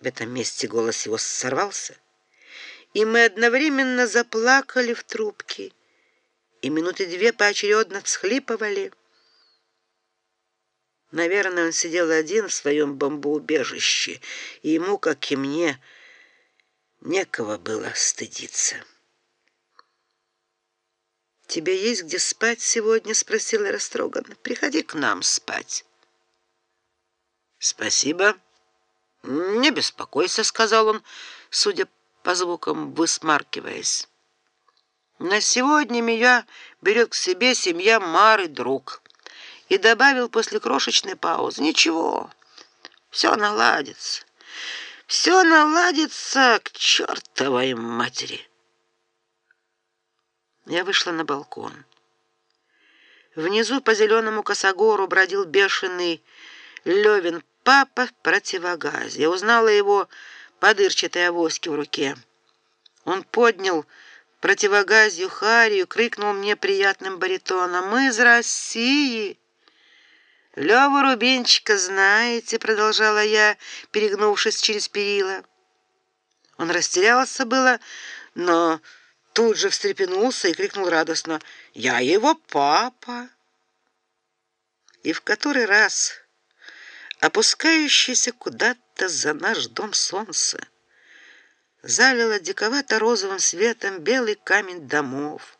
В этом месте голос его сорвался, и мы одновременно заплакали в трубке, и минуты две поочередно всхлипывали. Наверное, он сидел один в своем бомбоубежище, и ему, как и мне, некого было стыдиться. Тебе есть где спать сегодня, спросила растроганно. Приходи к нам спать. Спасибо. Не беспокойся, сказал он, судя по звукам высмаркиваясь. На сегодня меня берет к себе семья Мары друг. И добавил после крошечной паузы: "Ничего. все наладится. все наладится к чертовой матери". Я вышла на балкон. Внизу по зеленому косогору бродил бешеный Левин папа в противогазе. Я узнала его по дырчатой авоське в руке. Он поднял противогазью Харию, крикнул мне приятным баритоном: "Мы из России!" Лёву Рубинчика знаете, продолжала я, перегнувшись через перила. Он растерялся было, но тут же встрепенулся и крикнул радостно: "Я его папа!" И в который раз опускающееся куда-то за наш дом солнце залило диковато-розовым светом белый камень домов,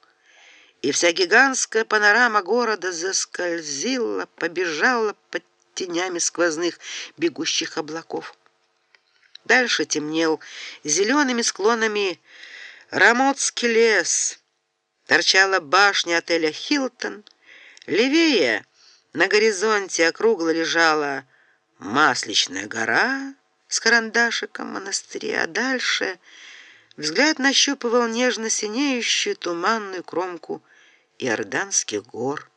и вся гигантская панорама города заскользила, побежала под тенями сквозных бегущих облаков. Дальше темнел зелеными склонами Рамотский лес, торчала башня отеля Хилтон, левее на горизонте округло лежала Масличная гора с карандашиком монастыря, а дальше взгляд нащупывал нежно синеющую туманную кромку Иорданских гор.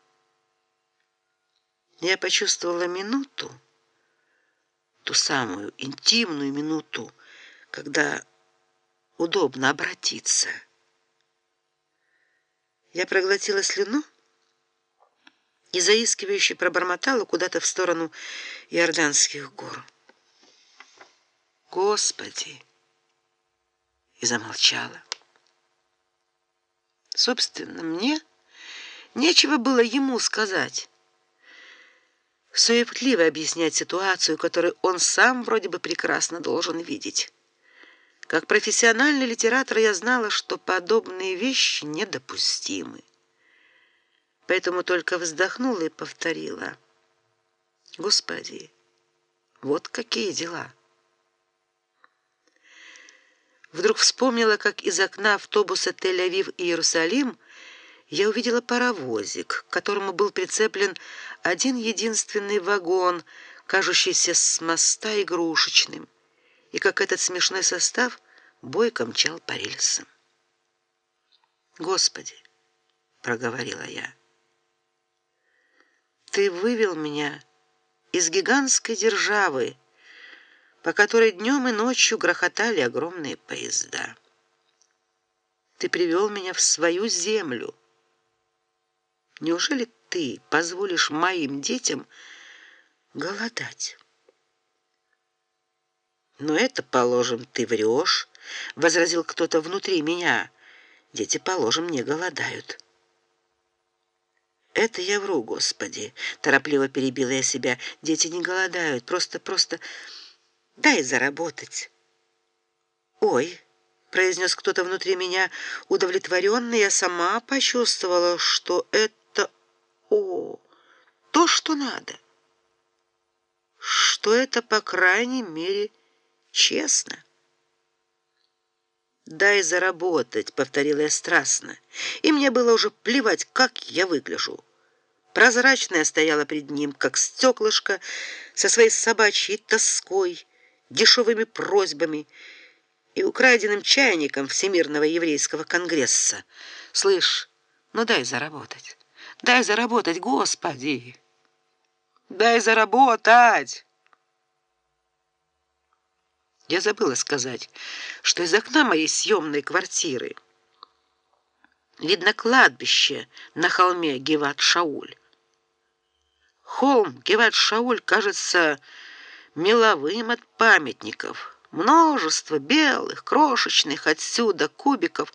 Я почувствовала минуту, ту самую интимную минуту, когда удобно обратиться. Я проглотила слюну и заискивающе пробормотала куда-то в сторону Иорданских гор. Господи! И замолчала. Собственно, мне нечего было ему сказать. Суетливо объяснять ситуацию, которую он сам вроде бы прекрасно должен видеть. Как профессиональный литератор я знала, что подобные вещи недопустимы поэтому только вздохнула и повторила: Господи, вот какие дела. Вдруг вспомнила, как из окна автобуса Тель-Авив и Иерусалим я увидела паровозик, к которому был прицеплен один единственный вагон, кажущийся с моста игрушечным, и как этот смешной состав бойко мчал по рельсам. Господи, проговорила я. Ты вывел меня из гигантской державы, по которой днем и ночью грохотали огромные поезда. Ты привел меня в свою землю. Неужели ты позволишь моим детям голодать? Но это, положим, ты врешь, возразил кто-то внутри меня. Дети, положим, не голодают. Это я вру, Господи, торопливо перебила я себя. Дети не голодают, просто просто дай заработать. Ой, произнес кто-то внутри меня, удовлетворенно я сама почувствовала, что это о, то, что надо. Что это по крайней мере честно. Дай заработать, повторила я страстно. И мне было уже плевать, как я выгляжу. Прозрачная стояла перед ним, как стеклышко, со своей собачьей тоской, дешевыми просьбами и украденным чайником Всемирного еврейского конгресса. Слышь, ну дай заработать. Дай заработать, Господи. Дай заработать. Я забыла сказать, что из окна моей съемной квартиры видно кладбище на холме Геват-Шауль. Холм Геват-Шауль кажется меловым от памятников. Множество белых, крошечных отсюда кубиков